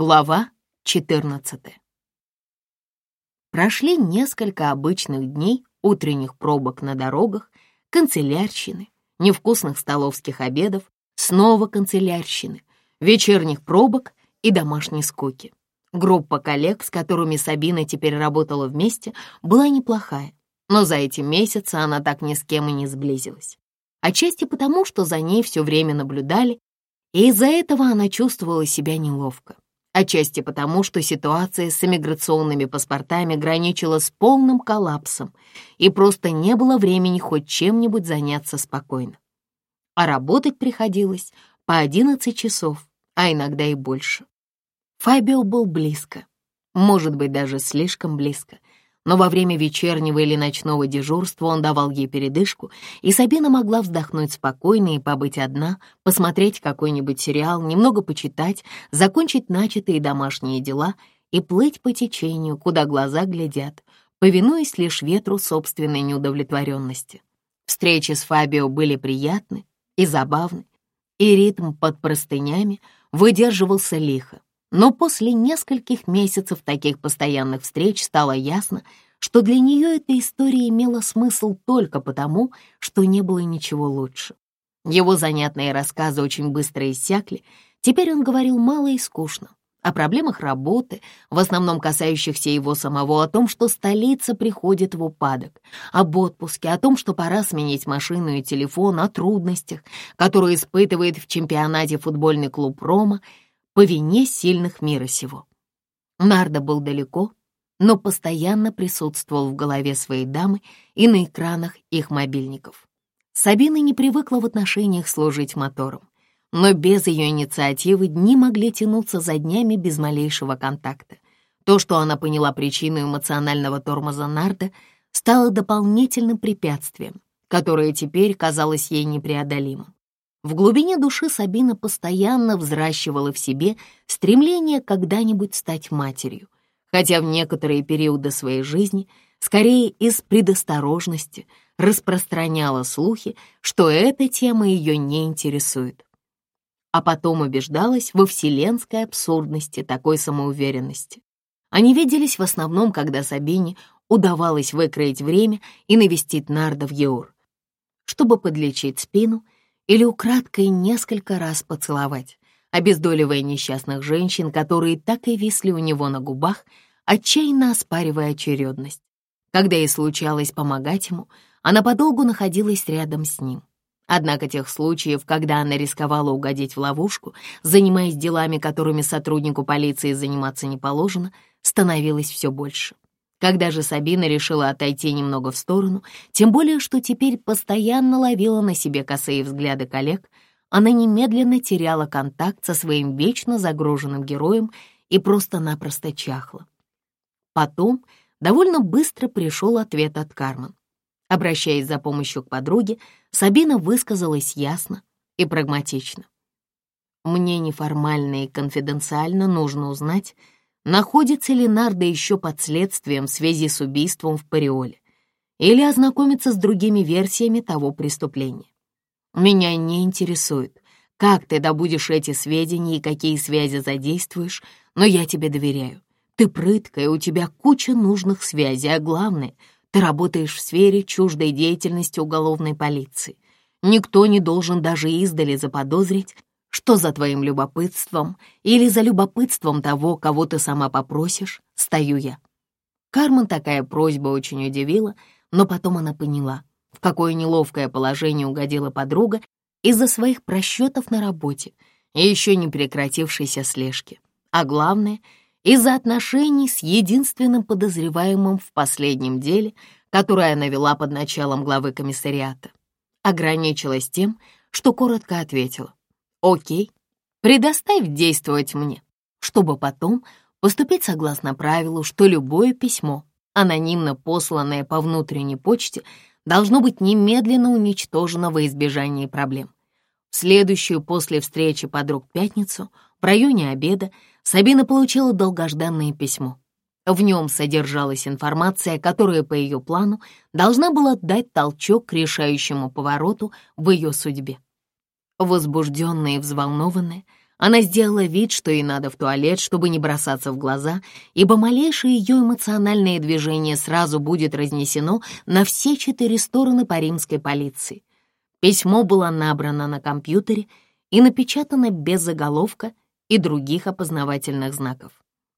Глава 14 Прошли несколько обычных дней утренних пробок на дорогах, канцелярщины, невкусных столовских обедов, снова канцелярщины, вечерних пробок и домашней скуки. Группа коллег, с которыми Сабина теперь работала вместе, была неплохая, но за эти месяцы она так ни с кем и не сблизилась. Отчасти потому, что за ней все время наблюдали, и из-за этого она чувствовала себя неловко отчасти потому, что ситуация с иммиграционными паспортами граничила с полным коллапсом, и просто не было времени хоть чем-нибудь заняться спокойно. А работать приходилось по 11 часов, а иногда и больше. Фабио был близко, может быть, даже слишком близко, но во время вечернего или ночного дежурства он давал ей передышку, и Сабина могла вздохнуть спокойно и побыть одна, посмотреть какой-нибудь сериал, немного почитать, закончить начатые домашние дела и плыть по течению, куда глаза глядят, повинуясь лишь ветру собственной неудовлетворенности. Встречи с Фабио были приятны и забавны, и ритм под простынями выдерживался лихо. Но после нескольких месяцев таких постоянных встреч стало ясно, что для нее эта история имела смысл только потому, что не было ничего лучше. Его занятные рассказы очень быстро иссякли, теперь он говорил мало и скучно о проблемах работы, в основном касающихся его самого, о том, что столица приходит в упадок, об отпуске, о том, что пора сменить машину и телефон, о трудностях, которые испытывает в чемпионате футбольный клуб «Рома», по вине сильных мира сего. Нарда был далеко, но постоянно присутствовал в голове своей дамы и на экранах их мобильников. Сабина не привыкла в отношениях служить мотором, но без ее инициативы дни могли тянуться за днями без малейшего контакта. То, что она поняла причину эмоционального тормоза Нарда, стало дополнительным препятствием, которое теперь казалось ей непреодолимым. В глубине души Сабина постоянно взращивала в себе стремление когда-нибудь стать матерью, хотя в некоторые периоды своей жизни, скорее из предосторожности, распространяла слухи, что эта тема ее не интересует. А потом убеждалась во вселенской абсурдности такой самоуверенности. Они виделись в основном, когда Сабине удавалось выкроить время и навестить Нарда в Еур. Чтобы подлечить спину — или украдкой несколько раз поцеловать, обездоливая несчастных женщин, которые так и висли у него на губах, отчаянно оспаривая очередность. Когда ей случалось помогать ему, она подолгу находилась рядом с ним. Однако тех случаев, когда она рисковала угодить в ловушку, занимаясь делами, которыми сотруднику полиции заниматься не положено, становилось все больше. Когда же Сабина решила отойти немного в сторону, тем более, что теперь постоянно ловила на себе косые взгляды коллег, она немедленно теряла контакт со своим вечно загруженным героем и просто-напросто чахла. Потом довольно быстро пришел ответ от Кармен. Обращаясь за помощью к подруге, Сабина высказалась ясно и прагматично. «Мне неформально и конфиденциально нужно узнать, находится ли Нарда еще под следствием в связи с убийством в Париоле, или ознакомиться с другими версиями того преступления. Меня не интересует, как ты добудешь эти сведения и какие связи задействуешь, но я тебе доверяю. Ты прыткая, у тебя куча нужных связей, а главное, ты работаешь в сфере чуждой деятельности уголовной полиции. Никто не должен даже издали заподозрить, что за твоим любопытством или за любопытством того, кого ты сама попросишь, стою я. Кармен такая просьба очень удивила, но потом она поняла, в какое неловкое положение угодила подруга из-за своих просчетов на работе и еще не прекратившейся слежки. А главное, из-за отношений с единственным подозреваемым в последнем деле, которое она вела под началом главы комиссариата. Ограничилась тем, что коротко ответила. Окей, предоставь действовать мне, чтобы потом поступить согласно правилу, что любое письмо, анонимно посланное по внутренней почте, должно быть немедленно уничтожено во избежание проблем. В следующую после встречи подруг пятницу в районе обеда Сабина получила долгожданное письмо. В нем содержалась информация, которая по ее плану должна была дать толчок к решающему повороту в ее судьбе. Возбужденная и взволнованная, она сделала вид, что ей надо в туалет, чтобы не бросаться в глаза, ибо малейшее ее эмоциональное движение сразу будет разнесено на все четыре стороны по римской полиции. Письмо было набрано на компьютере и напечатано без заголовка и других опознавательных знаков.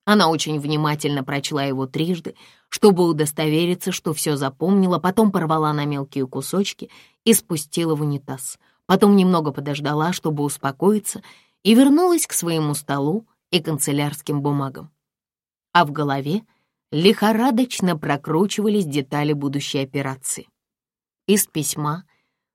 Она очень внимательно прочла его трижды, чтобы удостовериться, что все запомнила, потом порвала на мелкие кусочки и спустила в унитаз — Потом немного подождала, чтобы успокоиться, и вернулась к своему столу и канцелярским бумагам. А в голове лихорадочно прокручивались детали будущей операции. Из письма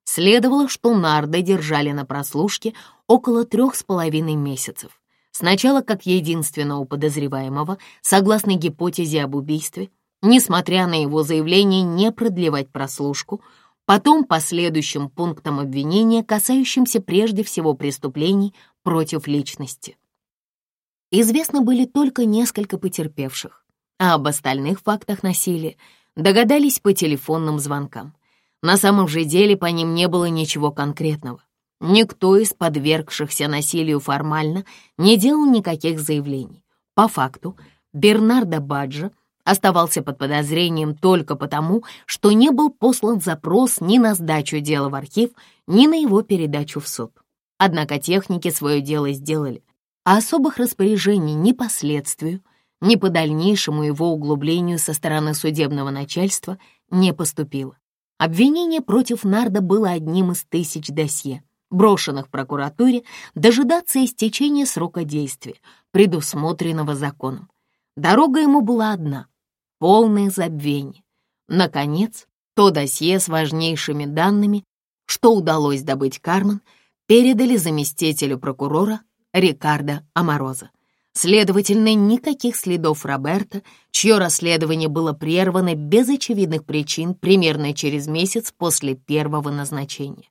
следовало, что Нарда держали на прослушке около трех с половиной месяцев. Сначала как единственного подозреваемого, согласно гипотезе об убийстве, несмотря на его заявление не продлевать прослушку — потом по следующим пунктам обвинения, касающимся прежде всего преступлений против личности. Известно были только несколько потерпевших, а об остальных фактах насилия догадались по телефонным звонкам. На самом же деле по ним не было ничего конкретного. Никто из подвергшихся насилию формально не делал никаких заявлений. По факту Бернарда Баджа Оставался под подозрением только потому, что не был послан запрос ни на сдачу дела в архив, ни на его передачу в суд. Однако техники свое дело сделали, а особых распоряжений ни по следствию, ни по дальнейшему его углублению со стороны судебного начальства не поступило. Обвинение против Нарда было одним из тысяч досье, брошенных прокуратуре дожидаться истечения срока действия, предусмотренного законом. Дорога ему была одна полное забвение. Наконец, то досье с важнейшими данными, что удалось добыть Кармен, передали заместителю прокурора Рикардо Амороза. Следовательно, никаких следов Роберта, чье расследование было прервано без очевидных причин примерно через месяц после первого назначения.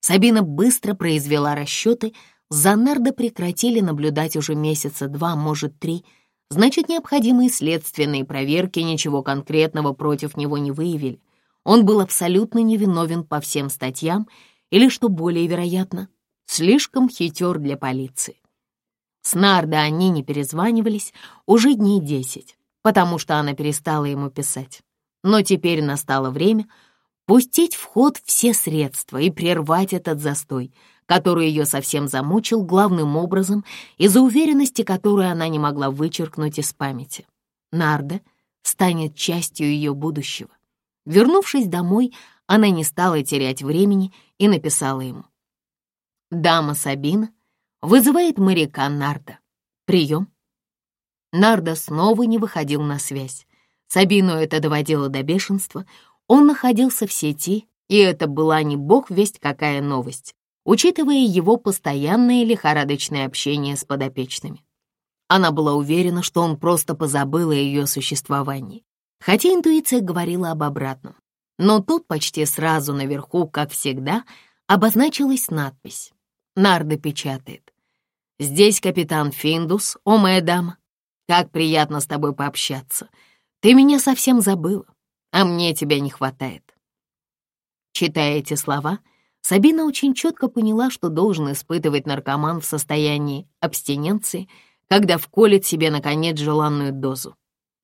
Сабина быстро произвела расчеты, за Нардо прекратили наблюдать уже месяца два, может, три, Значит, необходимые следственные проверки ничего конкретного против него не выявили. Он был абсолютно невиновен по всем статьям или, что более вероятно, слишком хитер для полиции. С Нардо они не перезванивались уже дней десять, потому что она перестала ему писать. Но теперь настало время пустить в ход все средства и прервать этот застой — который ее совсем замучил главным образом из-за уверенности, которую она не могла вычеркнуть из памяти. Нарда станет частью ее будущего. Вернувшись домой, она не стала терять времени и написала ему. «Дама Сабина вызывает моряка Нарда. Прием». Нарда снова не выходил на связь. Сабину это доводило до бешенства. Он находился в сети, и это была не бог весть какая новость учитывая его постоянное лихорадочное общение с подопечными. Она была уверена, что он просто позабыл о ее существовании, хотя интуиция говорила об обратном. Но тут почти сразу наверху, как всегда, обозначилась надпись. Нарда печатает. «Здесь капитан Финдус, о моя дама. Как приятно с тобой пообщаться. Ты меня совсем забыла, а мне тебя не хватает». Читая эти слова, — Сабина очень четко поняла, что должен испытывать наркоман в состоянии абстиненции, когда вколет себе, наконец, желанную дозу.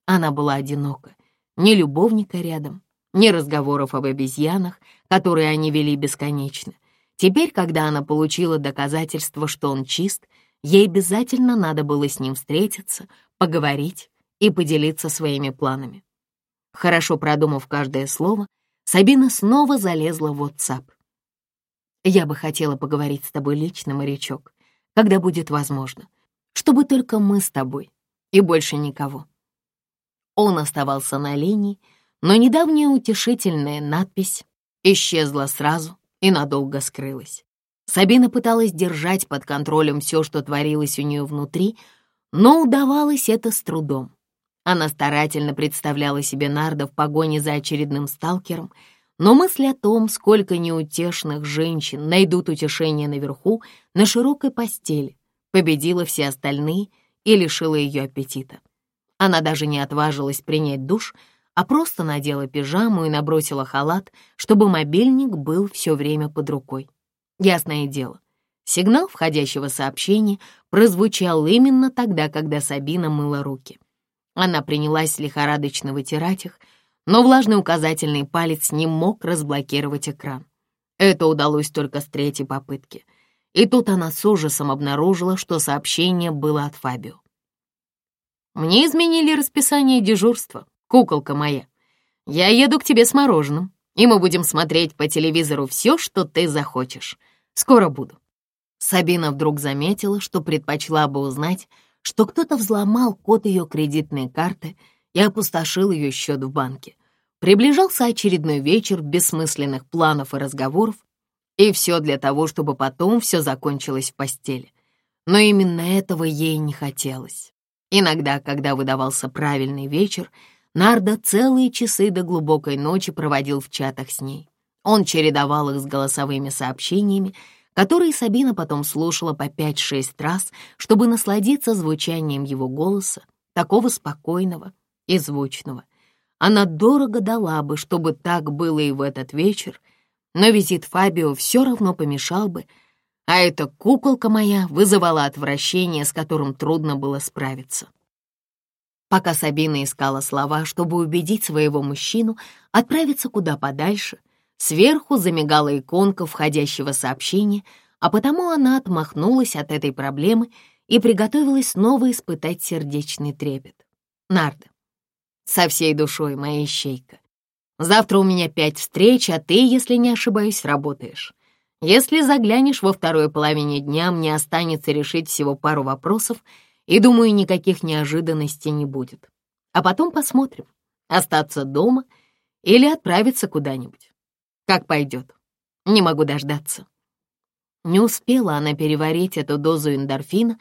Она была одинока, ни любовника рядом, ни разговоров об обезьянах, которые они вели бесконечно. Теперь, когда она получила доказательство, что он чист, ей обязательно надо было с ним встретиться, поговорить и поделиться своими планами. Хорошо продумав каждое слово, Сабина снова залезла в WhatsApp. Я бы хотела поговорить с тобой лично, морячок, когда будет возможно, чтобы только мы с тобой и больше никого. Он оставался на линии, но недавняя утешительная надпись исчезла сразу и надолго скрылась. Сабина пыталась держать под контролем все, что творилось у нее внутри, но удавалось это с трудом. Она старательно представляла себе Нарда в погоне за очередным сталкером — но мысль о том, сколько неутешных женщин найдут утешение наверху, на широкой постели, победила все остальные и лишила ее аппетита. Она даже не отважилась принять душ, а просто надела пижаму и набросила халат, чтобы мобильник был все время под рукой. Ясное дело, сигнал входящего сообщения прозвучал именно тогда, когда Сабина мыла руки. Она принялась лихорадочно вытирать их, но влажный указательный палец не мог разблокировать экран. Это удалось только с третьей попытки. И тут она с ужасом обнаружила, что сообщение было от Фабио. «Мне изменили расписание дежурства, куколка моя. Я еду к тебе с мороженым, и мы будем смотреть по телевизору все, что ты захочешь. Скоро буду». Сабина вдруг заметила, что предпочла бы узнать, что кто-то взломал код ее кредитной карты — и опустошил ее счет в банке. Приближался очередной вечер бессмысленных планов и разговоров, и все для того, чтобы потом все закончилось в постели. Но именно этого ей не хотелось. Иногда, когда выдавался правильный вечер, Нарда целые часы до глубокой ночи проводил в чатах с ней. Он чередовал их с голосовыми сообщениями, которые Сабина потом слушала по 5-6 раз, чтобы насладиться звучанием его голоса, такого спокойного, и звучного. Она дорого дала бы, чтобы так было и в этот вечер, но визит Фабио все равно помешал бы, а эта куколка моя вызывала отвращение, с которым трудно было справиться. Пока Сабина искала слова, чтобы убедить своего мужчину отправиться куда подальше, сверху замигала иконка входящего сообщения, а потому она отмахнулась от этой проблемы и приготовилась снова испытать сердечный трепет. Нарда, со всей душой, моя ищейка. Завтра у меня пять встреч, а ты, если не ошибаюсь, работаешь. Если заглянешь во второй половине дня, мне останется решить всего пару вопросов, и, думаю, никаких неожиданностей не будет. А потом посмотрим, остаться дома или отправиться куда-нибудь. Как пойдет. Не могу дождаться. Не успела она переварить эту дозу эндорфина,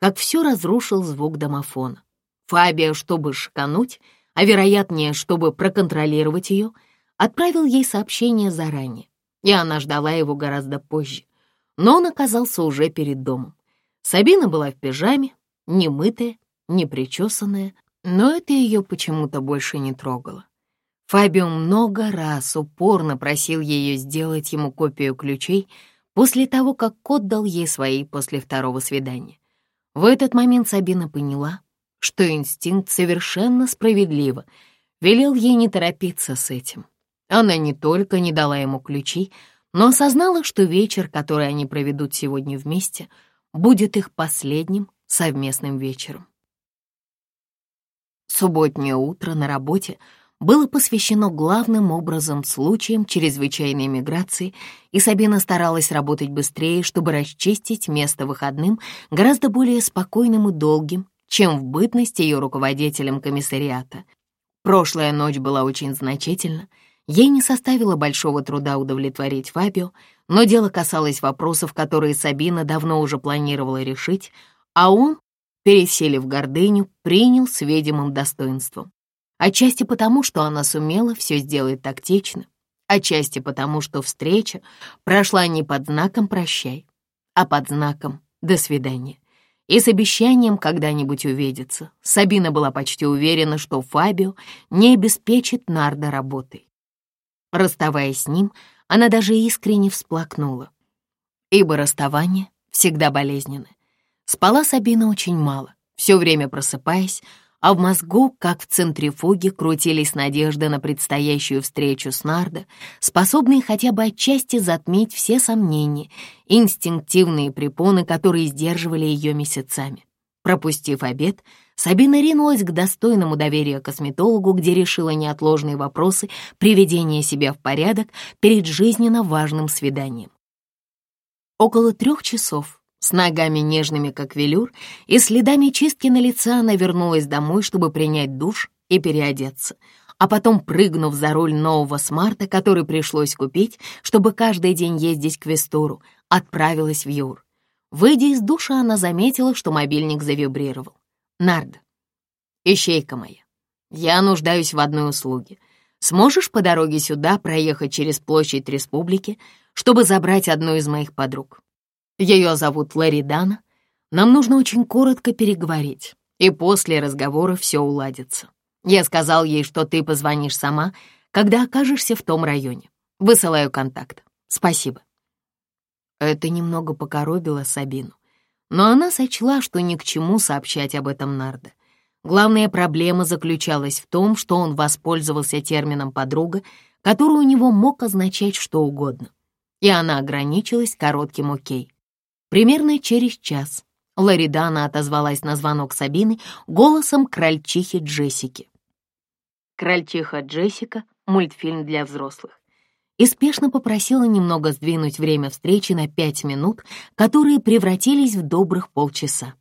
как все разрушил звук домофона. Фабия, чтобы шикануть, а вероятнее, чтобы проконтролировать ее, отправил ей сообщение заранее, и она ждала его гораздо позже. Но он оказался уже перед домом. Сабина была в пижаме, немытая, непричесанная, но это ее почему-то больше не трогало. Фабио много раз упорно просил ее сделать ему копию ключей после того, как кот дал ей свои после второго свидания. В этот момент Сабина поняла, что инстинкт совершенно справедливо велел ей не торопиться с этим. Она не только не дала ему ключи, но осознала, что вечер, который они проведут сегодня вместе, будет их последним совместным вечером. Субботнее утро на работе было посвящено главным образом случаям чрезвычайной миграции, и Сабина старалась работать быстрее, чтобы расчистить место выходным гораздо более спокойным и долгим, чем в бытность ее руководителем комиссариата. Прошлая ночь была очень значительна, ей не составило большого труда удовлетворить Фабио, но дело касалось вопросов, которые Сабина давно уже планировала решить, а он, переселив гордыню, принял с видимым достоинством. Отчасти потому, что она сумела все сделать тактично, отчасти потому, что встреча прошла не под знаком «прощай», а под знаком «до свидания» и с обещанием когда-нибудь увидеться. Сабина была почти уверена, что Фабио не обеспечит Нарда работой. Расставаясь с ним, она даже искренне всплакнула. Ибо расставания всегда болезненны. Спала Сабина очень мало, все время просыпаясь, а в мозгу, как в центрифуге, крутились надежды на предстоящую встречу с Нардо, способные хотя бы отчасти затмить все сомнения, инстинктивные препоны, которые сдерживали ее месяцами. Пропустив обед, Сабина ринулась к достойному доверия косметологу, где решила неотложные вопросы приведения себя в порядок перед жизненно важным свиданием. Около трех часов с ногами нежными, как велюр, и следами чистки на лице она вернулась домой, чтобы принять душ и переодеться, а потом, прыгнув за руль нового смарта, который пришлось купить, чтобы каждый день ездить к Вестуру, отправилась в Юр. Выйдя из душа, она заметила, что мобильник завибрировал. «Нарда, ищейка моя, я нуждаюсь в одной услуге. Сможешь по дороге сюда проехать через площадь республики, чтобы забрать одну из моих подруг?» Ее зовут Лэри Дана. Нам нужно очень коротко переговорить, и после разговора все уладится. Я сказал ей, что ты позвонишь сама, когда окажешься в том районе. Высылаю контакт. Спасибо». Это немного покоробило Сабину, но она сочла, что ни к чему сообщать об этом Нарда. Главная проблема заключалась в том, что он воспользовался термином «подруга», который у него мог означать что угодно, и она ограничилась коротким «окей». Примерно через час Ларри Дана отозвалась на звонок Сабины голосом крольчихи Джессики. «Крольчиха Джессика» — мультфильм для взрослых. И спешно попросила немного сдвинуть время встречи на пять минут, которые превратились в добрых полчаса.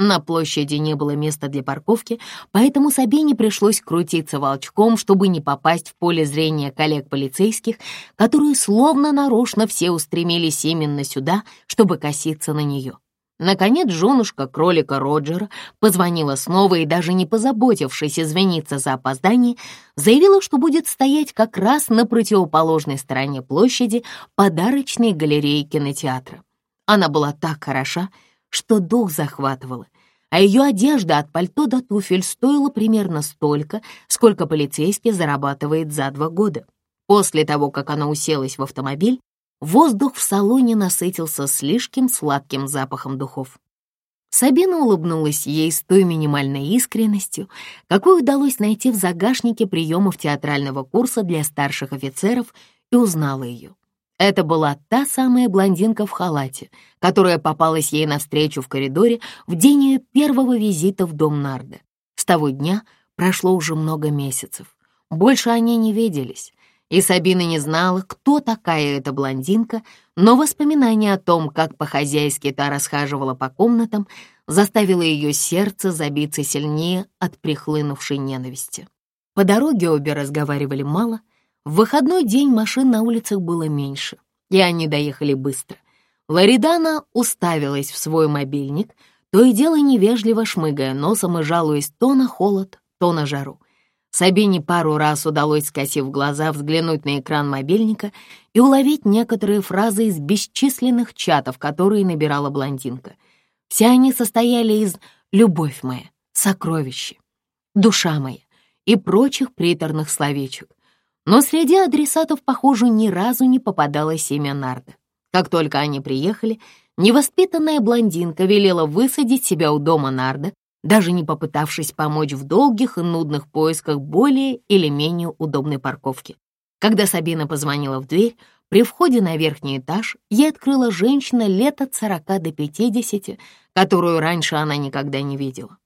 На площади не было места для парковки, поэтому Сабине пришлось крутиться волчком, чтобы не попасть в поле зрения коллег-полицейских, которые словно нарочно все устремились именно сюда, чтобы коситься на нее. Наконец, женушка кролика Роджера позвонила снова и, даже не позаботившись извиниться за опоздание, заявила, что будет стоять как раз на противоположной стороне площади подарочной галереи кинотеатра. Она была так хороша, что что дух захватывало, а ее одежда от пальто до туфель стоила примерно столько, сколько полицейский зарабатывает за два года. После того, как она уселась в автомобиль, воздух в салоне насытился слишком сладким запахом духов. Сабина улыбнулась ей с той минимальной искренностью, какую удалось найти в загашнике приемов театрального курса для старших офицеров, и узнала ее. Это была та самая блондинка в халате, которая попалась ей навстречу в коридоре в день ее первого визита в дом Нарда. С того дня прошло уже много месяцев. Больше они не виделись, и Сабина не знала, кто такая эта блондинка, но воспоминание о том, как по-хозяйски та расхаживала по комнатам, заставило ее сердце забиться сильнее от прихлынувшей ненависти. По дороге обе разговаривали мало, в выходной день машин на улицах было меньше, и они доехали быстро. Ларидана уставилась в свой мобильник, то и дело невежливо шмыгая носом и жалуясь то на холод, то на жару. Сабине пару раз удалось, скосив глаза, взглянуть на экран мобильника и уловить некоторые фразы из бесчисленных чатов, которые набирала блондинка. Все они состояли из «любовь моя», «сокровище», «душа моя» и прочих приторных словечек. Но среди адресатов, похоже, ни разу не попадалось имя Нарда. Как только они приехали, невоспитанная блондинка велела высадить себя у дома Нарда, даже не попытавшись помочь в долгих и нудных поисках более или менее удобной парковки. Когда Сабина позвонила в дверь, при входе на верхний этаж ей открыла женщина лет от 40 до 50, которую раньше она никогда не видела.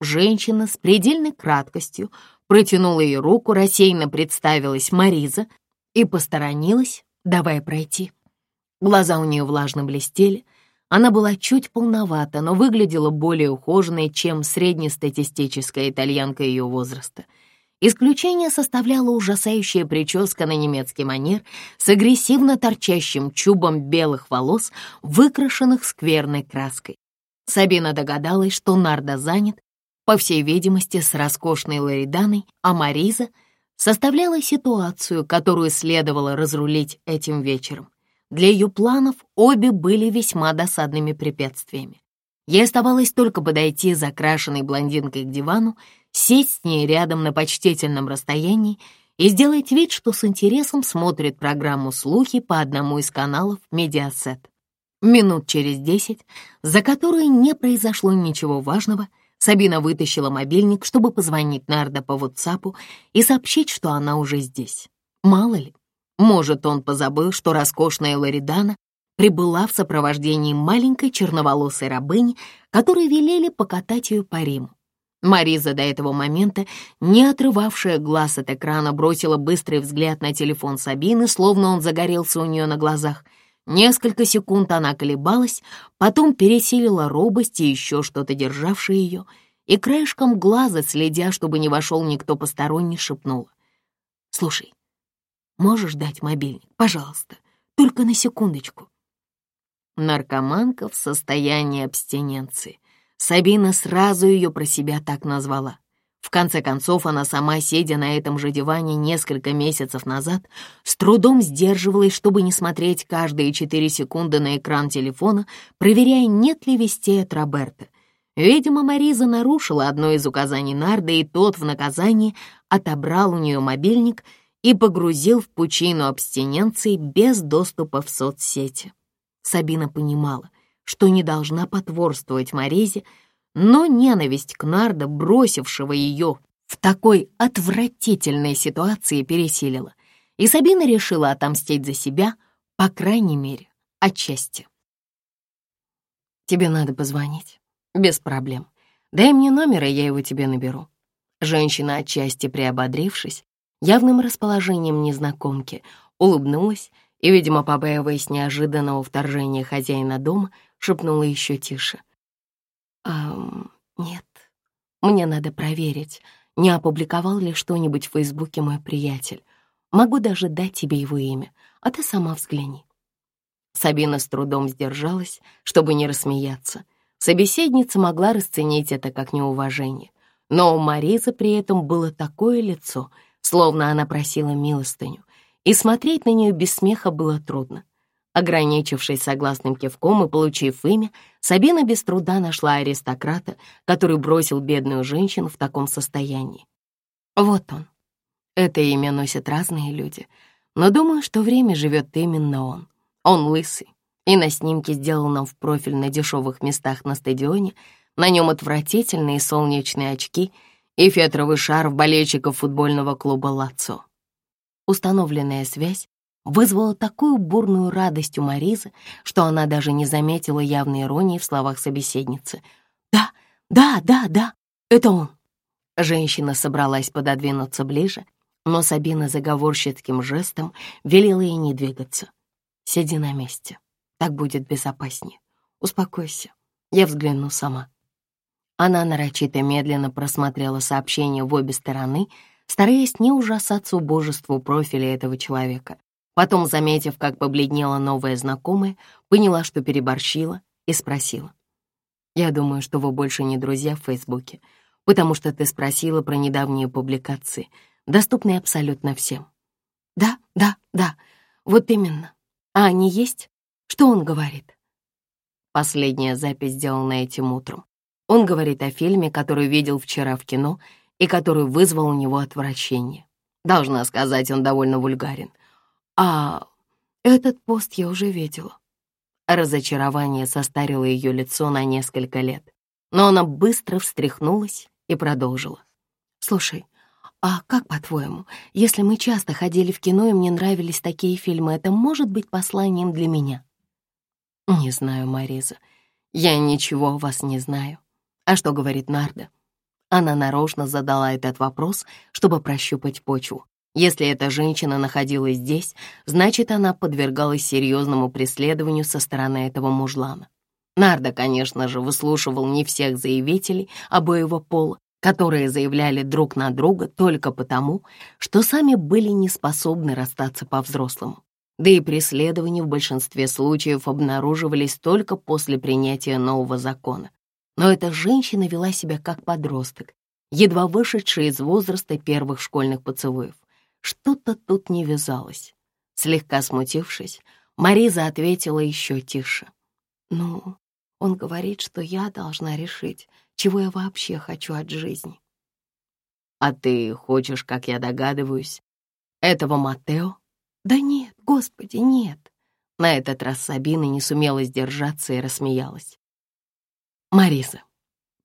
Женщина с предельной краткостью протянула ей руку, рассеянно представилась Мариза и посторонилась, давая пройти. Глаза у нее влажно блестели, она была чуть полновата, но выглядела более ухоженной, чем среднестатистическая итальянка ее возраста. Исключение составляла ужасающая прическа на немецкий манер с агрессивно торчащим чубом белых волос, выкрашенных скверной краской. Сабина догадалась, что Нарда занят, по всей видимости, с роскошной Лориданой, а Мариза составляла ситуацию, которую следовало разрулить этим вечером. Для ее планов обе были весьма досадными препятствиями. Ей оставалось только подойти за крашенной блондинкой к дивану, сесть с ней рядом на почтительном расстоянии и сделать вид, что с интересом смотрит программу «Слухи» по одному из каналов «Mediaset». Минут через десять, за которые не произошло ничего важного — Сабина вытащила мобильник, чтобы позвонить Нарда по WhatsApp и сообщить, что она уже здесь. Мало ли, может, он позабыл, что роскошная Лоридана прибыла в сопровождении маленькой черноволосой рабыни, которой велели покатать ее по Риму. Мариза до этого момента, не отрывавшая глаз от экрана, бросила быстрый взгляд на телефон Сабины, словно он загорелся у нее на глазах — Несколько секунд она колебалась, потом пересилила робость и еще что-то державшее ее, и краешком глаза, следя, чтобы не вошел никто посторонний, шепнула. «Слушай, можешь дать мобильник? Пожалуйста, только на секундочку». Наркоманка в состоянии абстиненции. Сабина сразу ее про себя так назвала. В конце концов, она сама, сидя на этом же диване несколько месяцев назад, с трудом сдерживалась, чтобы не смотреть каждые четыре секунды на экран телефона, проверяя, нет ли вестей от Роберта. Видимо, Мариза нарушила одно из указаний Нарда, и тот в наказании отобрал у нее мобильник и погрузил в пучину абстиненции без доступа в соцсети. Сабина понимала, что не должна потворствовать Маризе, но ненависть к Нардо, бросившего ее в такой отвратительной ситуации, пересилила, и Сабина решила отомстить за себя, по крайней мере, отчасти. «Тебе надо позвонить. Без проблем. Дай мне номер, и я его тебе наберу». Женщина, отчасти приободрившись, явным расположением незнакомки, улыбнулась и, видимо, побаиваясь неожиданного вторжения хозяина дома, шепнула еще тише. А, «Нет, мне надо проверить, не опубликовал ли что-нибудь в Фейсбуке мой приятель. Могу даже дать тебе его имя, а ты сама взгляни». Сабина с трудом сдержалась, чтобы не рассмеяться. Собеседница могла расценить это как неуважение. Но у Маризы при этом было такое лицо, словно она просила милостыню, и смотреть на нее без смеха было трудно. Ограничившись согласным кивком и получив имя, Сабина без труда нашла аристократа, который бросил бедную женщину в таком состоянии. Вот он. Это имя носят разные люди, но думаю, что время живет именно он. Он лысый, и на снимке, сделанном в профиль на дешевых местах на стадионе, на нем отвратительные солнечные очки и фетровый шарф болельщиков футбольного клуба «Лацо». Установленная связь вызвало такую бурную радость у Маризы, что она даже не заметила явной иронии в словах собеседницы. «Да, да, да, да, это он!» Женщина собралась пододвинуться ближе, но Сабина заговорщицким жестом велела ей не двигаться. «Сиди на месте, так будет безопаснее. Успокойся, я взгляну сама». Она нарочито медленно просмотрела сообщение в обе стороны, стараясь не ужасаться убожеству профиля этого человека. Потом, заметив, как побледнела новая знакомая, поняла, что переборщила, и спросила. «Я думаю, что вы больше не друзья в Фейсбуке, потому что ты спросила про недавние публикации, доступные абсолютно всем». «Да, да, да, вот именно. А они есть? Что он говорит?» Последняя запись сделана этим утром. Он говорит о фильме, который видел вчера в кино и который вызвал у него отвращение. Должна сказать, он довольно вульгарен. А, этот пост я уже видела. Разочарование состарило ее лицо на несколько лет, но она быстро встряхнулась и продолжила. «Слушай, а как, по-твоему, если мы часто ходили в кино и мне нравились такие фильмы, это может быть посланием для меня?» «Не знаю, Мариза. Я ничего о вас не знаю. А что говорит Нарда?» Она нарочно задала этот вопрос, чтобы прощупать почву. Если эта женщина находилась здесь, значит, она подвергалась серьезному преследованию со стороны этого мужлана. Нарда, конечно же, выслушивал не всех заявителей обоего пола, которые заявляли друг на друга только потому, что сами были не способны расстаться по-взрослому. Да и преследования в большинстве случаев обнаруживались только после принятия нового закона. Но эта женщина вела себя как подросток, едва вышедшая из возраста первых школьных поцелуев. Что-то тут не вязалось. Слегка смутившись, Мариза ответила еще тише. «Ну, он говорит, что я должна решить, чего я вообще хочу от жизни». «А ты хочешь, как я догадываюсь, этого Матео?» «Да нет, господи, нет!» На этот раз Сабина не сумела сдержаться и рассмеялась. «Мариза,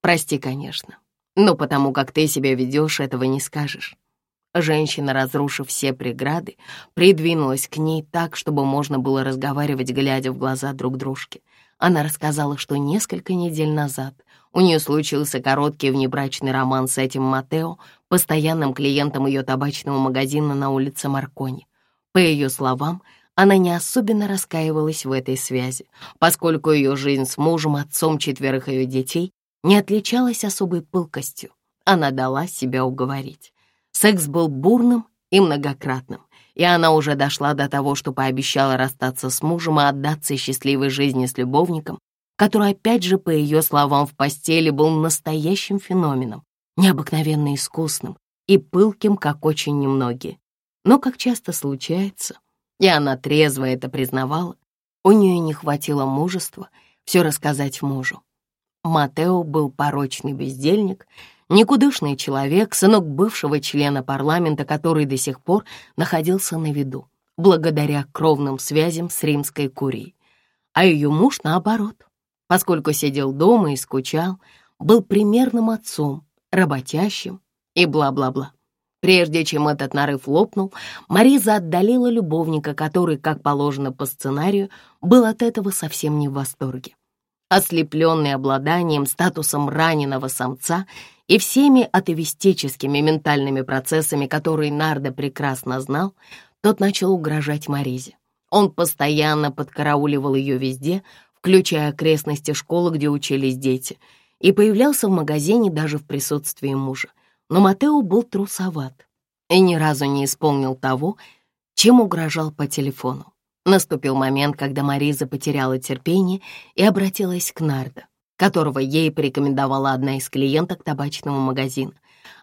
прости, конечно, но потому как ты себя ведешь, этого не скажешь. Женщина, разрушив все преграды, придвинулась к ней так, чтобы можно было разговаривать, глядя в глаза друг дружке. Она рассказала, что несколько недель назад у нее случился короткий внебрачный роман с этим Матео, постоянным клиентом ее табачного магазина на улице Маркони. По ее словам, она не особенно раскаивалась в этой связи, поскольку ее жизнь с мужем, отцом четверых ее детей, не отличалась особой пылкостью. Она дала себя уговорить. Секс был бурным и многократным, и она уже дошла до того, что пообещала расстаться с мужем и отдаться счастливой жизни с любовником, который, опять же, по ее словам, в постели был настоящим феноменом, необыкновенно искусным и пылким, как очень немногие. Но, как часто случается, и она трезво это признавала, у нее не хватило мужества все рассказать мужу. Матео был порочный бездельник, Никудышный человек, сынок бывшего члена парламента, который до сих пор находился на виду, благодаря кровным связям с римской курией. А ее муж, наоборот, поскольку сидел дома и скучал, был примерным отцом, работящим и бла-бла-бла. Прежде чем этот нарыв лопнул, Мариза отдалила любовника, который, как положено по сценарию, был от этого совсем не в восторге ослепленный обладанием статусом раненого самца и всеми атовистическими ментальными процессами, которые Нардо прекрасно знал, тот начал угрожать Маризе. Он постоянно подкарауливал ее везде, включая окрестности школы, где учились дети, и появлялся в магазине даже в присутствии мужа. Но Матео был трусоват и ни разу не исполнил того, чем угрожал по телефону. Наступил момент, когда Мариза потеряла терпение и обратилась к Нардо, которого ей порекомендовала одна из клиенток табачного магазина.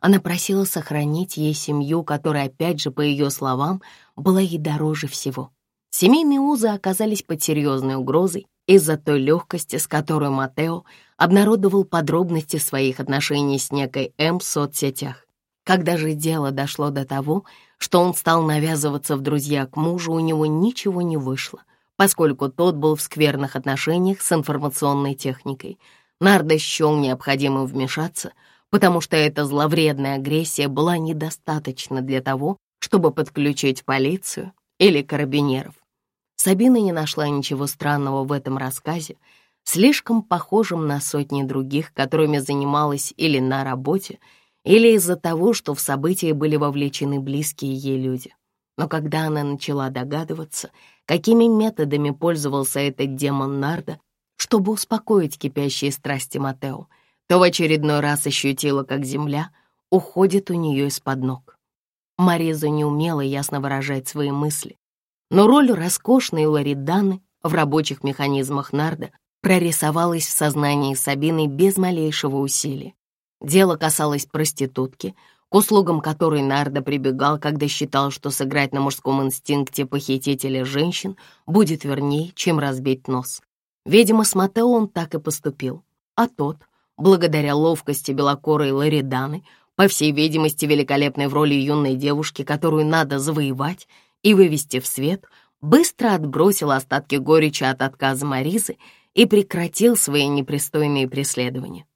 Она просила сохранить ей семью, которая, опять же, по ее словам, была ей дороже всего. Семейные узы оказались под серьезной угрозой из-за той легкости, с которой Матео обнародовал подробности своих отношений с некой М в соцсетях. Когда же дело дошло до того, что он стал навязываться в друзья к мужу, у него ничего не вышло, поскольку тот был в скверных отношениях с информационной техникой. Нардо счел необходимым вмешаться, потому что эта зловредная агрессия была недостаточна для того, чтобы подключить полицию или карабинеров. Сабина не нашла ничего странного в этом рассказе, слишком похожим на сотни других, которыми занималась или на работе, или из-за того, что в события были вовлечены близкие ей люди. Но когда она начала догадываться, какими методами пользовался этот демон Нарда, чтобы успокоить кипящие страсти Матео, то в очередной раз ощутила, как земля уходит у нее из-под ног. Мариза не умела ясно выражать свои мысли, но роль роскошной лориданы в рабочих механизмах Нарда прорисовалась в сознании Сабины без малейшего усилия. Дело касалось проститутки, к услугам которой Нардо прибегал, когда считал, что сыграть на мужском инстинкте похитителя женщин будет вернее, чем разбить нос. Видимо, с Матео он так и поступил. А тот, благодаря ловкости белокорой Лариданы, по всей видимости, великолепной в роли юной девушки, которую надо завоевать и вывести в свет, быстро отбросил остатки горечи от отказа Маризы и прекратил свои непристойные преследования.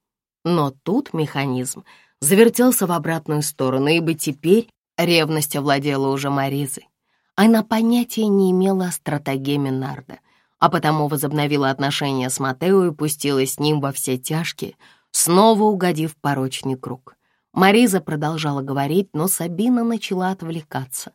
Но тут механизм завертелся в обратную сторону, ибо теперь ревность овладела уже Маризой. Она понятия не имела о стратеге Нарда, а потому возобновила отношения с Матео и пустилась с ним во все тяжкие, снова угодив в порочный круг. Мариза продолжала говорить, но Сабина начала отвлекаться,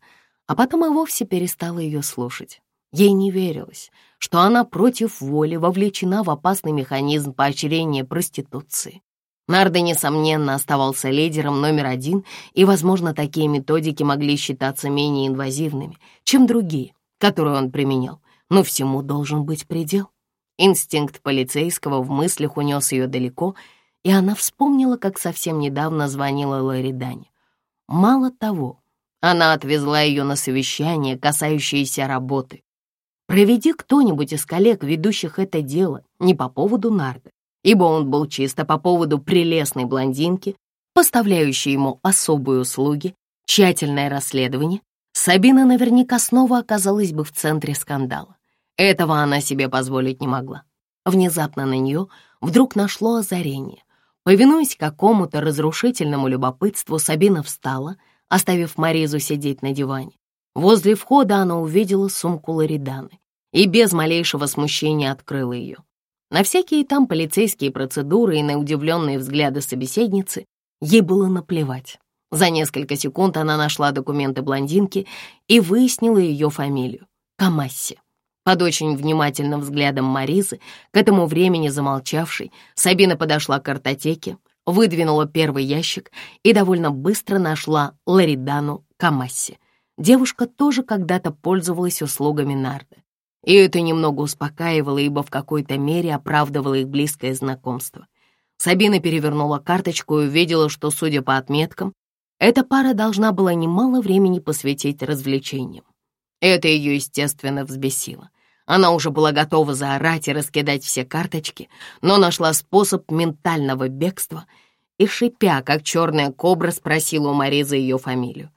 а потом и вовсе перестала ее слушать. Ей не верилось, что она против воли вовлечена в опасный механизм поощрения проституции. Нардо, несомненно, оставался лидером номер один, и, возможно, такие методики могли считаться менее инвазивными, чем другие, которые он применял. Но всему должен быть предел. Инстинкт полицейского в мыслях унес ее далеко, и она вспомнила, как совсем недавно звонила Лэри Дани. Мало того, она отвезла ее на совещание, касающееся работы. Проведи кто-нибудь из коллег, ведущих это дело, не по поводу нарды, ибо он был чисто по поводу прелестной блондинки, поставляющей ему особые услуги, тщательное расследование, Сабина наверняка снова оказалась бы в центре скандала. Этого она себе позволить не могла. Внезапно на нее вдруг нашло озарение. Повинуясь какому-то разрушительному любопытству, Сабина встала, оставив Маризу сидеть на диване. Возле входа она увидела сумку Лориданы и без малейшего смущения открыла ее. На всякие там полицейские процедуры и на удивленные взгляды собеседницы ей было наплевать. За несколько секунд она нашла документы блондинки и выяснила ее фамилию — Камасси. Под очень внимательным взглядом Маризы, к этому времени замолчавшей, Сабина подошла к картотеке, выдвинула первый ящик и довольно быстро нашла Ларидану Камасси. Девушка тоже когда-то пользовалась услугами Нарда. И это немного успокаивало, ибо в какой-то мере оправдывало их близкое знакомство. Сабина перевернула карточку и увидела, что, судя по отметкам, эта пара должна была немало времени посвятить развлечениям. Это ее, естественно, взбесило. Она уже была готова заорать и раскидать все карточки, но нашла способ ментального бегства и, шипя, как черная кобра, спросила у Маризы ее фамилию.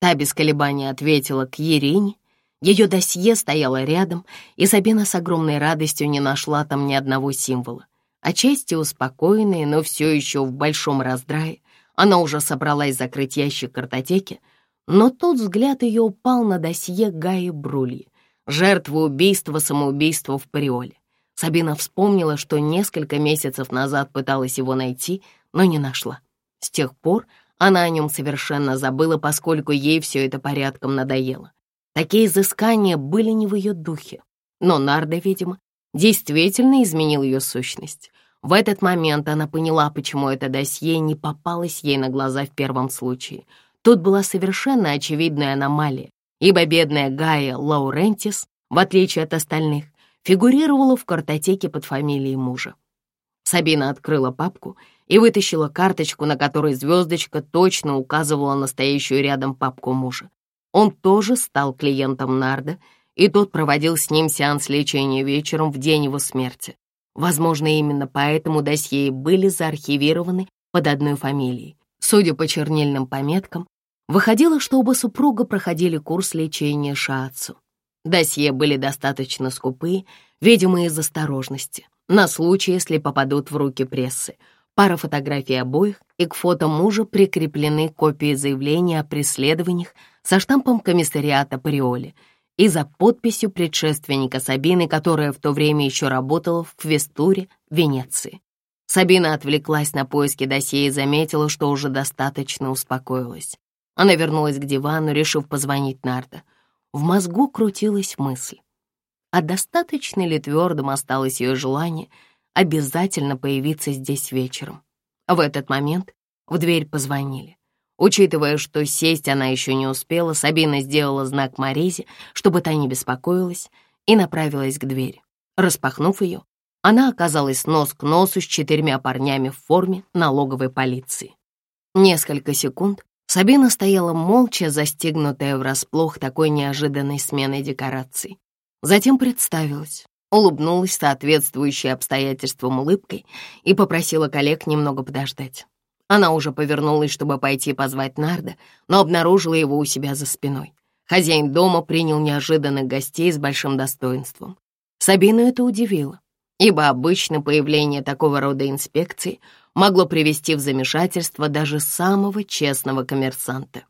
Та без колебаний ответила к Ерине, ее досье стояло рядом, и Сабина с огромной радостью не нашла там ни одного символа. Отчасти успокоенная, но все еще в большом раздрае, она уже собралась закрыть ящик картотеки, но тот взгляд ее упал на досье Гаи Брульи, жертвы убийства-самоубийства в Париоле. Сабина вспомнила, что несколько месяцев назад пыталась его найти, но не нашла. С тех пор она о нем совершенно забыла, поскольку ей все это порядком надоело. Такие изыскания были не в ее духе, но Нарда, видимо, действительно изменил ее сущность. В этот момент она поняла, почему это досье не попалось ей на глаза в первом случае. Тут была совершенно очевидная аномалия, ибо бедная Гая Лаурентис, в отличие от остальных, фигурировала в картотеке под фамилией мужа. Сабина открыла папку и вытащила карточку, на которой звездочка точно указывала настоящую рядом папку мужа. Он тоже стал клиентом Нарда, и тот проводил с ним сеанс лечения вечером в день его смерти. Возможно, именно поэтому досье были заархивированы под одной фамилией. Судя по чернильным пометкам, выходило, что оба супруга проходили курс лечения шаацу. Досье были достаточно скупы, видимо, из осторожности, на случай, если попадут в руки прессы. Пара фотографий обоих и к фото мужа прикреплены копии заявления о преследованиях, со штампом комиссариата Париоли и за подписью предшественника Сабины, которая в то время еще работала в квестуре Венеции. Сабина отвлеклась на поиски досье и заметила, что уже достаточно успокоилась. Она вернулась к дивану, решив позвонить Нарда. В мозгу крутилась мысль. А достаточно ли твердым осталось ее желание обязательно появиться здесь вечером? В этот момент в дверь позвонили. Учитывая, что сесть она еще не успела, Сабина сделала знак Морезе, чтобы та не беспокоилась, и направилась к двери. Распахнув ее, она оказалась нос к носу с четырьмя парнями в форме налоговой полиции. Несколько секунд Сабина стояла молча, застегнутая врасплох такой неожиданной сменой декораций. Затем представилась, улыбнулась соответствующей обстоятельствам улыбкой и попросила коллег немного подождать. Она уже повернулась, чтобы пойти позвать Нарда, но обнаружила его у себя за спиной. Хозяин дома принял неожиданных гостей с большим достоинством. Сабину это удивило, ибо обычно появление такого рода инспекции могло привести в замешательство даже самого честного коммерсанта.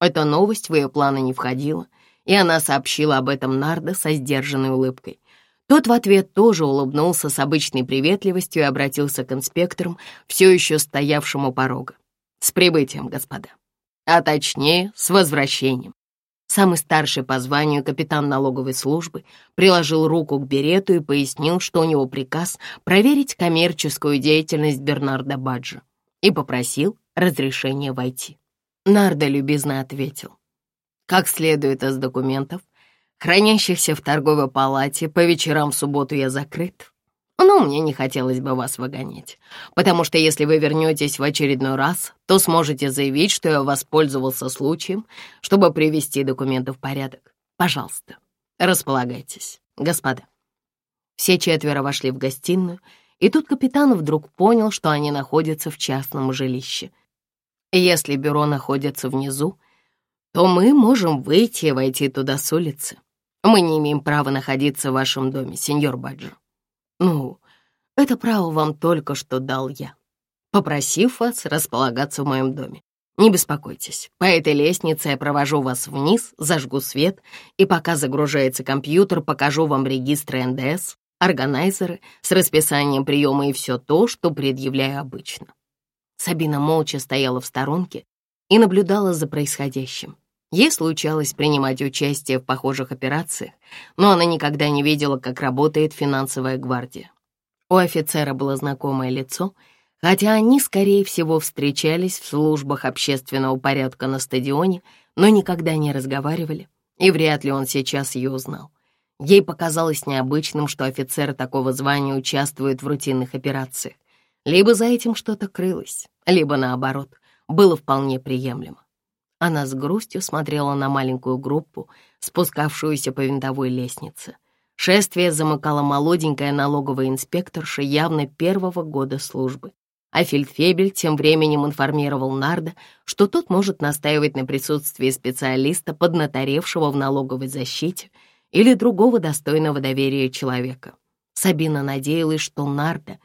Эта новость в ее планы не входила, и она сообщила об этом Нарда со сдержанной улыбкой — тот в ответ тоже улыбнулся с обычной приветливостью и обратился к инспекторам, все еще стоявшему порога. «С прибытием, господа. А точнее, с возвращением». Самый старший по званию капитан налоговой службы приложил руку к берету и пояснил, что у него приказ проверить коммерческую деятельность Бернарда Баджа и попросил разрешения войти. Нарда любезно ответил. Как следует из документов, хранящихся в торговой палате. По вечерам в субботу я закрыт. Но мне не хотелось бы вас выгонять, потому что если вы вернетесь в очередной раз, то сможете заявить, что я воспользовался случаем, чтобы привести документы в порядок. Пожалуйста, располагайтесь, господа». Все четверо вошли в гостиную, и тут капитан вдруг понял, что они находятся в частном жилище. Если бюро находится внизу, то мы можем выйти и войти туда с улицы. Мы не имеем права находиться в вашем доме, сеньор Баджо. Ну, это право вам только что дал я, попросив вас располагаться в моем доме. Не беспокойтесь, по этой лестнице я провожу вас вниз, зажгу свет, и пока загружается компьютер, покажу вам регистры НДС, органайзеры с расписанием приема и все то, что предъявляю обычно. Сабина молча стояла в сторонке и наблюдала за происходящим. Ей случалось принимать участие в похожих операциях, но она никогда не видела, как работает финансовая гвардия. У офицера было знакомое лицо, хотя они, скорее всего, встречались в службах общественного порядка на стадионе, но никогда не разговаривали, и вряд ли он сейчас ее узнал. Ей показалось необычным, что офицеры такого звания участвуют в рутинных операциях. Либо за этим что-то крылось, либо, наоборот, было вполне приемлемо. Она с грустью смотрела на маленькую группу, спускавшуюся по винтовой лестнице. Шествие замыкала молоденькая налоговая инспекторша явно первого года службы. А Фельдфебель тем временем информировал Нарда, что тот может настаивать на присутствии специалиста, поднаторевшего в налоговой защите или другого достойного доверия человека. Сабина надеялась, что Нарда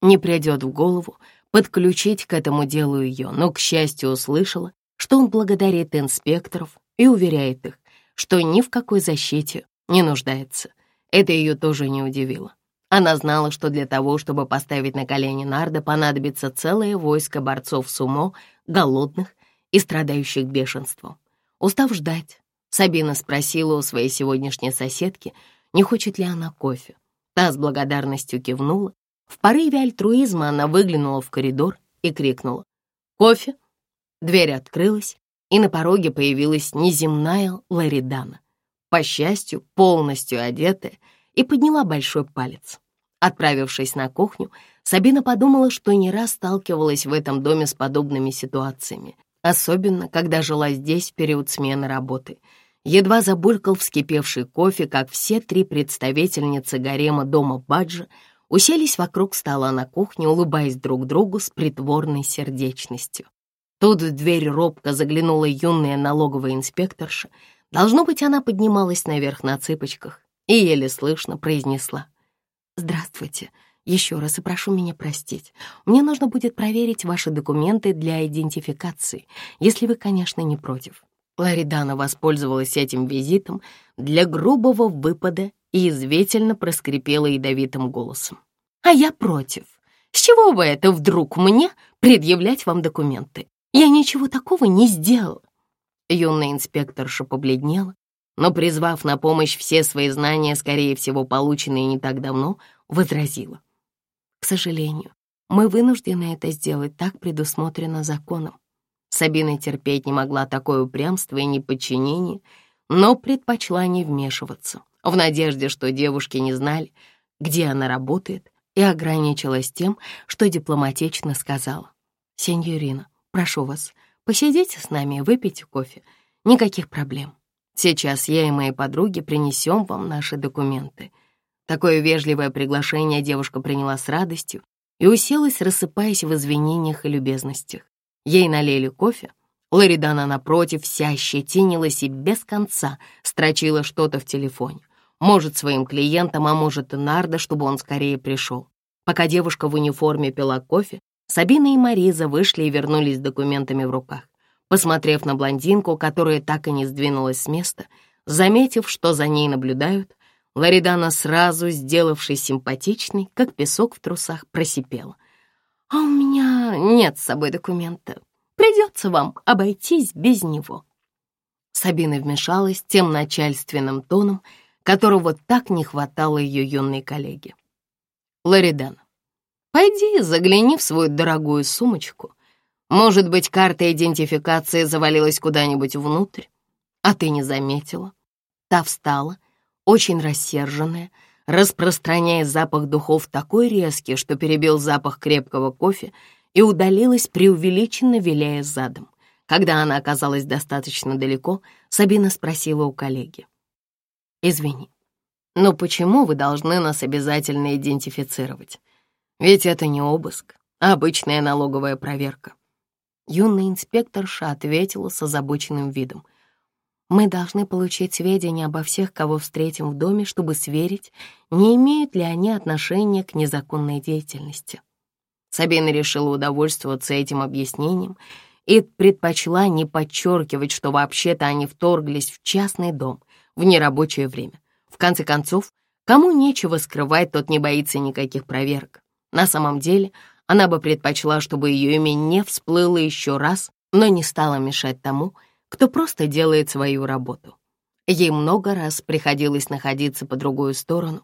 не придет в голову подключить к этому делу ее, но, к счастью, услышала, что он благодарит инспекторов и уверяет их, что ни в какой защите не нуждается. Это ее тоже не удивило. Она знала, что для того, чтобы поставить на колени Нарда, понадобится целое войско борцов сумо, голодных и страдающих бешенством. Устав ждать, Сабина спросила у своей сегодняшней соседки, не хочет ли она кофе. Та с благодарностью кивнула. В порыве альтруизма она выглянула в коридор и крикнула. «Кофе?» Дверь открылась, и на пороге появилась неземная Ларидана, по счастью, полностью одетая, и подняла большой палец. Отправившись на кухню, Сабина подумала, что не раз сталкивалась в этом доме с подобными ситуациями, особенно когда жила здесь в период смены работы. Едва забулькал вскипевший кофе, как все три представительницы гарема дома Баджа уселись вокруг стола на кухне, улыбаясь друг другу с притворной сердечностью. Тут в дверь робко заглянула юная налоговая инспекторша. Должно быть, она поднималась наверх на цыпочках и еле слышно произнесла. «Здравствуйте. Еще раз и прошу меня простить. Мне нужно будет проверить ваши документы для идентификации, если вы, конечно, не против». Ларидана воспользовалась этим визитом для грубого выпада и извительно проскрипела ядовитым голосом. «А я против. С чего бы это вдруг мне предъявлять вам документы? Я ничего такого не сделала. Юная инспекторша побледнела, но, призвав на помощь все свои знания, скорее всего, полученные не так давно, возразила. К сожалению, мы вынуждены это сделать, так предусмотрено законом. Сабина терпеть не могла такое упрямство и неподчинение, но предпочла не вмешиваться, в надежде, что девушки не знали, где она работает, и ограничилась тем, что дипломатично сказала. «Сеньорина, прошу вас, посидите с нами и выпейте кофе. Никаких проблем. Сейчас я и мои подруги принесем вам наши документы». Такое вежливое приглашение девушка приняла с радостью и уселась, рассыпаясь в извинениях и любезностях. Ей налили кофе. Ларидана, напротив, вся щетинилась и без конца строчила что-то в телефоне. Может, своим клиентам, а может и Нарда, чтобы он скорее пришел. Пока девушка в униформе пила кофе, Сабина и Мариза вышли и вернулись с документами в руках. Посмотрев на блондинку, которая так и не сдвинулась с места, заметив, что за ней наблюдают, Ларидана, сразу сделавшись симпатичной, как песок в трусах, просипела. «А у меня нет с собой документа. Придется вам обойтись без него». Сабина вмешалась тем начальственным тоном, которого так не хватало ее юной коллеге. «Ларидана, Пойди, загляни в свою дорогую сумочку. Может быть, карта идентификации завалилась куда-нибудь внутрь, а ты не заметила. Та встала, очень рассерженная, распространяя запах духов такой резкий, что перебил запах крепкого кофе, и удалилась, преувеличенно виляя задом. Когда она оказалась достаточно далеко, Сабина спросила у коллеги. «Извини, но почему вы должны нас обязательно идентифицировать? Ведь это не обыск, а обычная налоговая проверка. Юная инспекторша ответила с озабоченным видом. «Мы должны получить сведения обо всех, кого встретим в доме, чтобы сверить, не имеют ли они отношения к незаконной деятельности». Сабина решила удовольствоваться этим объяснением и предпочла не подчеркивать, что вообще-то они вторглись в частный дом в нерабочее время. В конце концов, кому нечего скрывать, тот не боится никаких проверок. На самом деле, она бы предпочла, чтобы ее имя не всплыло еще раз, но не стала мешать тому, кто просто делает свою работу. Ей много раз приходилось находиться по другую сторону,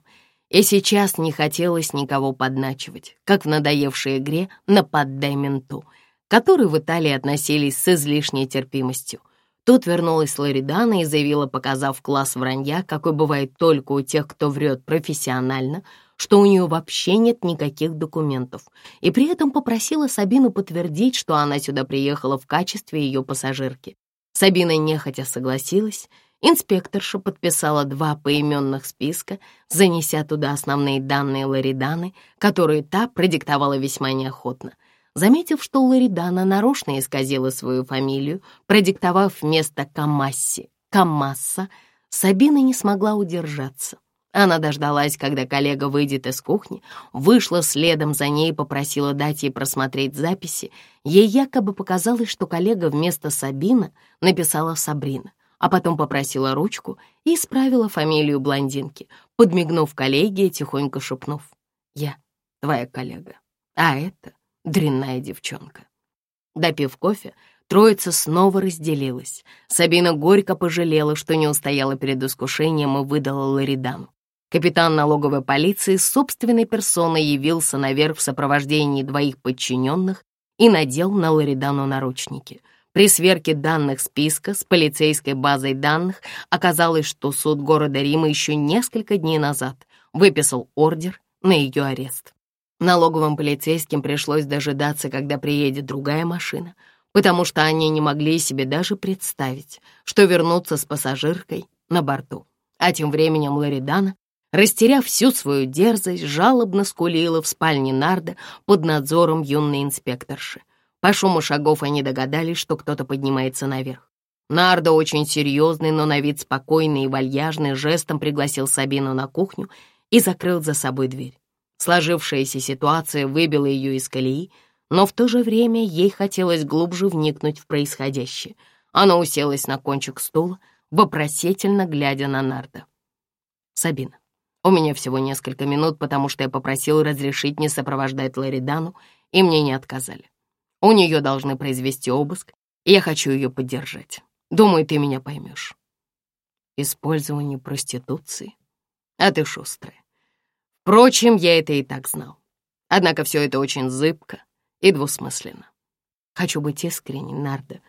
и сейчас не хотелось никого подначивать, как в надоевшей игре «Нападай менту», который в Италии относились с излишней терпимостью. Тут вернулась Лоридана и заявила, показав класс вранья, какой бывает только у тех, кто врет профессионально — что у нее вообще нет никаких документов, и при этом попросила Сабину подтвердить, что она сюда приехала в качестве ее пассажирки. Сабина нехотя согласилась, инспекторша подписала два поименных списка, занеся туда основные данные Лариданы, которые та продиктовала весьма неохотно. Заметив, что Ларидана нарочно исказила свою фамилию, продиктовав вместо Камасси «Камасса», Сабина не смогла удержаться. Она дождалась, когда коллега выйдет из кухни, вышла следом за ней и попросила дать ей просмотреть записи. Ей якобы показалось, что коллега вместо Сабина написала Сабрина, а потом попросила ручку и исправила фамилию блондинки, подмигнув коллеге и тихонько шепнув. «Я твоя коллега, а это дрянная девчонка». Допив кофе, Троица снова разделилась. Сабина горько пожалела, что не устояла перед искушением и выдала Лоридану. Капитан налоговой полиции собственной персоной явился наверх в сопровождении двоих подчиненных и надел на Лоридану наручники. При сверке данных списка с полицейской базой данных оказалось, что суд города Рима еще несколько дней назад выписал ордер на ее арест. Налоговым полицейским пришлось дожидаться, когда приедет другая машина, потому что они не могли себе даже представить, что вернутся с пассажиркой на борту. А тем временем Лоридана Растеряв всю свою дерзость, жалобно скулила в спальне Нарда под надзором юной инспекторши. По шуму шагов они догадались, что кто-то поднимается наверх. Нардо, очень серьезный, но на вид спокойный и вальяжный, жестом пригласил Сабину на кухню и закрыл за собой дверь. Сложившаяся ситуация выбила ее из колеи, но в то же время ей хотелось глубже вникнуть в происходящее. Она уселась на кончик стула, вопросительно глядя на Нардо. «Сабина, у меня всего несколько минут, потому что я попросил разрешить не сопровождать Лоридану, и мне не отказали. У нее должны произвести обыск, и я хочу ее поддержать. Думаю, ты меня поймешь. Использование проституции? А ты шустрая. Впрочем, я это и так знал. Однако все это очень зыбко и двусмысленно. Хочу быть искренней, Нарда.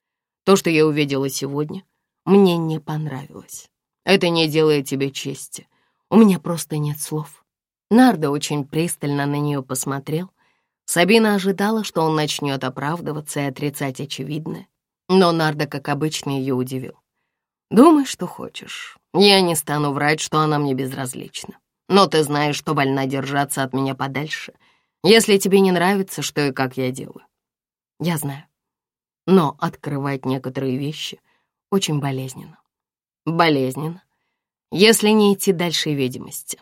То, что я увидела сегодня, мне не понравилось. Это не делает тебе чести. У меня просто нет слов. Нардо очень пристально на нее посмотрел. Сабина ожидала, что он начнет оправдываться и отрицать очевидное. Но Нардо, как обычно, ее удивил. «Думай, что хочешь. Я не стану врать, что она мне безразлична. Но ты знаешь, что больна держаться от меня подальше, если тебе не нравится, что и как я делаю. Я знаю. Но открывать некоторые вещи очень болезненно. Болезненно, если не идти дальше ведомости.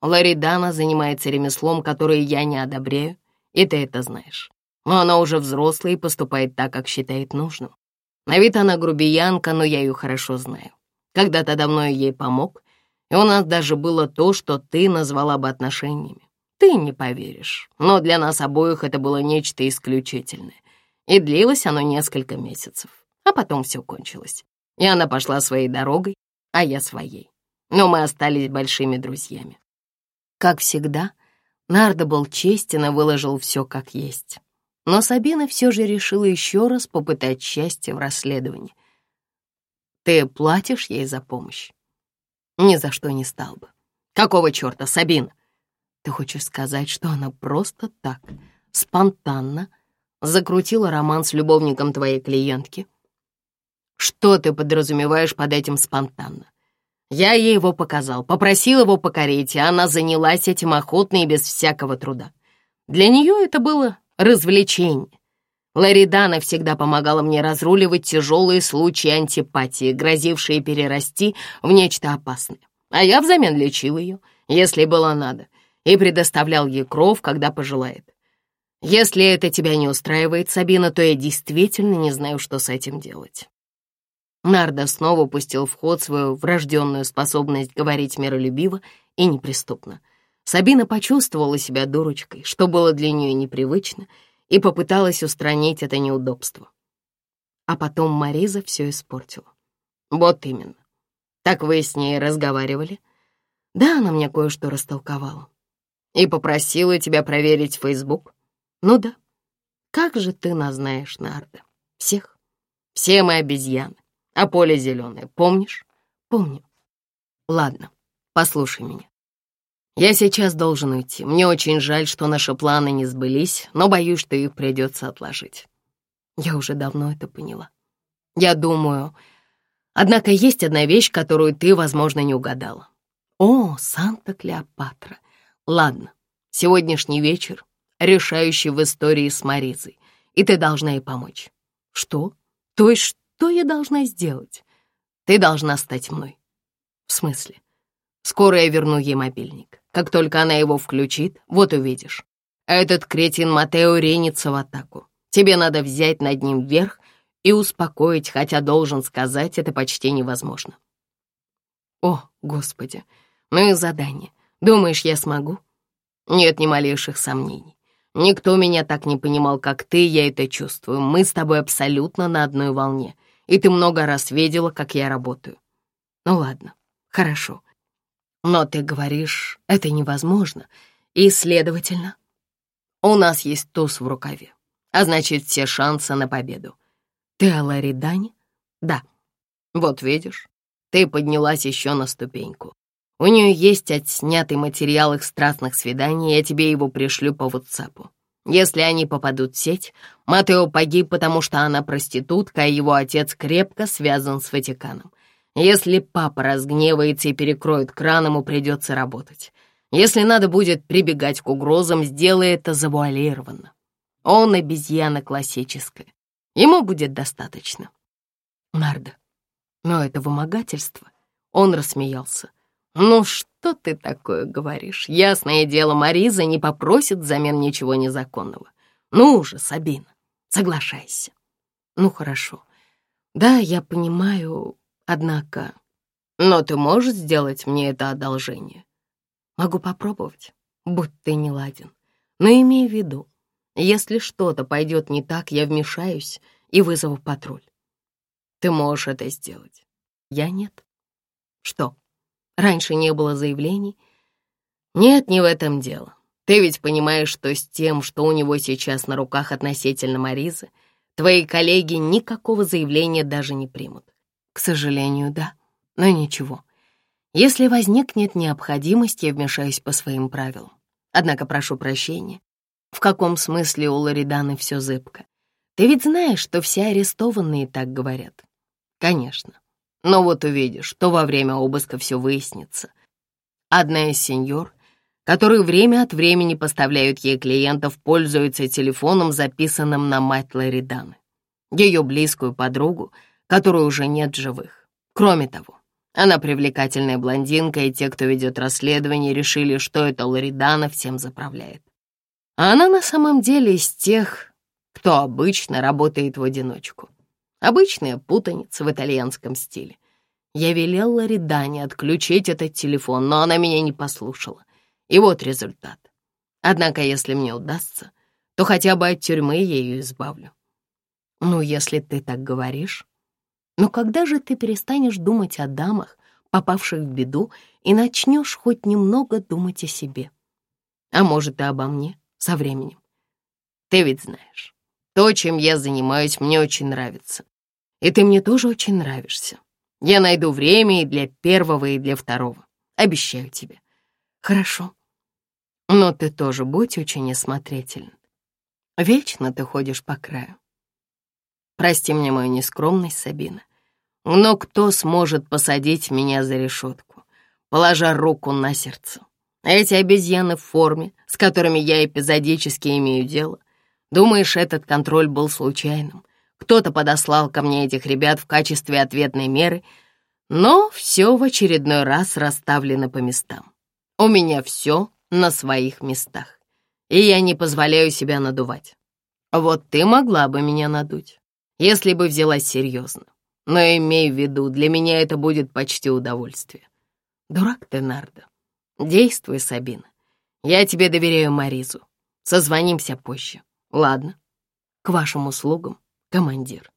Ларри Дана занимается ремеслом, которое я не одобряю, и ты это знаешь. Но она уже взрослая и поступает так, как считает нужным. На вид она грубиянка, но я ее хорошо знаю. Когда-то давно я ей помог, и у нас даже было то, что ты назвала бы отношениями. Ты не поверишь, но для нас обоих это было нечто исключительное. И длилось оно несколько месяцев, а потом все кончилось. И она пошла своей дорогой, а я своей. Но мы остались большими друзьями. Как всегда, Нардо был честен и выложил все как есть. Но Сабина все же решила еще раз попытать счастье в расследовании. «Ты платишь ей за помощь?» «Ни за что не стал бы». «Какого черта, Сабина?» «Ты хочешь сказать, что она просто так, спонтанно, закрутила роман с любовником твоей клиентки?» Что ты подразумеваешь под этим спонтанно? Я ей его показал, попросил его покорить, и она занялась этим охотно и без всякого труда. Для нее это было развлечение. Ларидана всегда помогала мне разруливать тяжелые случаи антипатии, грозившие перерасти в нечто опасное. А я взамен лечил ее, если было надо, и предоставлял ей кров, когда пожелает. Если это тебя не устраивает, Сабина, то я действительно не знаю, что с этим делать. Нарда снова пустил в ход свою врожденную способность говорить миролюбиво и неприступно. Сабина почувствовала себя дурочкой, что было для нее непривычно, и попыталась устранить это неудобство. А потом Мариза все испортила. Вот именно. Так вы с ней разговаривали? Да, она мне кое-что растолковала. И попросила тебя проверить Фейсбук? Ну да. Как же ты назнаешь, Нарда? Всех. Все мы обезьяны. А поле зеленое, помнишь? Помню. Ладно, послушай меня. Я сейчас должен уйти. Мне очень жаль, что наши планы не сбылись, но боюсь, что их придется отложить. Я уже давно это поняла. Я думаю... Однако есть одна вещь, которую ты, возможно, не угадала. О, Санта Клеопатра. Ладно, сегодняшний вечер решающий в истории с Маризой, и ты должна ей помочь. Что? То есть что я должна сделать? Ты должна стать мной. В смысле? Скоро я верну ей мобильник. Как только она его включит, вот увидишь. Этот кретин Матео ренится в атаку. Тебе надо взять над ним верх и успокоить, хотя, должен сказать, это почти невозможно. О, Господи, ну и задание. Думаешь, я смогу? Нет ни малейших сомнений. Никто меня так не понимал, как ты, я это чувствую. Мы с тобой абсолютно на одной волне и ты много раз видела, как я работаю. Ну ладно, хорошо. Но ты говоришь, это невозможно, и, следовательно, у нас есть туз в рукаве, а значит, все шансы на победу. Ты о Ларри Дане? Да. Вот видишь, ты поднялась еще на ступеньку. У нее есть отснятый материал их страстных свиданий, я тебе его пришлю по WhatsApp. Если они попадут в сеть, Матео погиб, потому что она проститутка, а его отец крепко связан с Ватиканом. Если папа разгневается и перекроет кран, ему придется работать. Если надо будет прибегать к угрозам, сделай это завуалированно. Он обезьяна классическая. Ему будет достаточно. Нарда, но это вымогательство. Он рассмеялся. Ну что ты такое говоришь? Ясное дело, Мариза не попросит взамен ничего незаконного. Ну уже, Сабина, соглашайся. Ну хорошо. Да, я понимаю, однако... Но ты можешь сделать мне это одолжение? Могу попробовать, будь ты не ладен. Но имей в виду, если что-то пойдет не так, я вмешаюсь и вызову патруль. Ты можешь это сделать. Я нет. Что? Раньше не было заявлений. Нет, не в этом дело. Ты ведь понимаешь, что с тем, что у него сейчас на руках относительно Маризы, твои коллеги никакого заявления даже не примут. К сожалению, да. Но ничего. Если возникнет необходимость, я вмешаюсь по своим правилам. Однако прошу прощения. В каком смысле у Лориданы все зыбко? Ты ведь знаешь, что все арестованные так говорят. Конечно. Но вот увидишь, что во время обыска все выяснится. Одна из сеньор, которые время от времени поставляют ей клиентов, пользуется телефоном, записанным на мать Лариданы, ее близкую подругу, которой уже нет живых. Кроме того, она привлекательная блондинка, и те, кто ведет расследование, решили, что это Ларидана всем заправляет. А она на самом деле из тех, кто обычно работает в одиночку. Обычная путаница в итальянском стиле. Я велел Редане отключить этот телефон, но она меня не послушала. И вот результат. Однако, если мне удастся, то хотя бы от тюрьмы я ее избавлю. Ну, если ты так говоришь. Но ну когда же ты перестанешь думать о дамах, попавших в беду, и начнешь хоть немного думать о себе? А может, и обо мне со временем. Ты ведь знаешь, то, чем я занимаюсь, мне очень нравится и ты мне тоже очень нравишься. Я найду время и для первого, и для второго. Обещаю тебе. Хорошо. Но ты тоже будь очень осмотрителен. Вечно ты ходишь по краю. Прости мне мою нескромность, Сабина. Но кто сможет посадить меня за решетку, положа руку на сердце? А эти обезьяны в форме, с которыми я эпизодически имею дело. Думаешь, этот контроль был случайным? Кто-то подослал ко мне этих ребят в качестве ответной меры, но все в очередной раз расставлено по местам. У меня все на своих местах, и я не позволяю себя надувать. Вот ты могла бы меня надуть, если бы взялась серьезно. Но имей в виду, для меня это будет почти удовольствие. Дурак ты, Нардо. Действуй, Сабина. Я тебе доверяю Маризу. Созвонимся позже. Ладно. К вашим услугам. командир.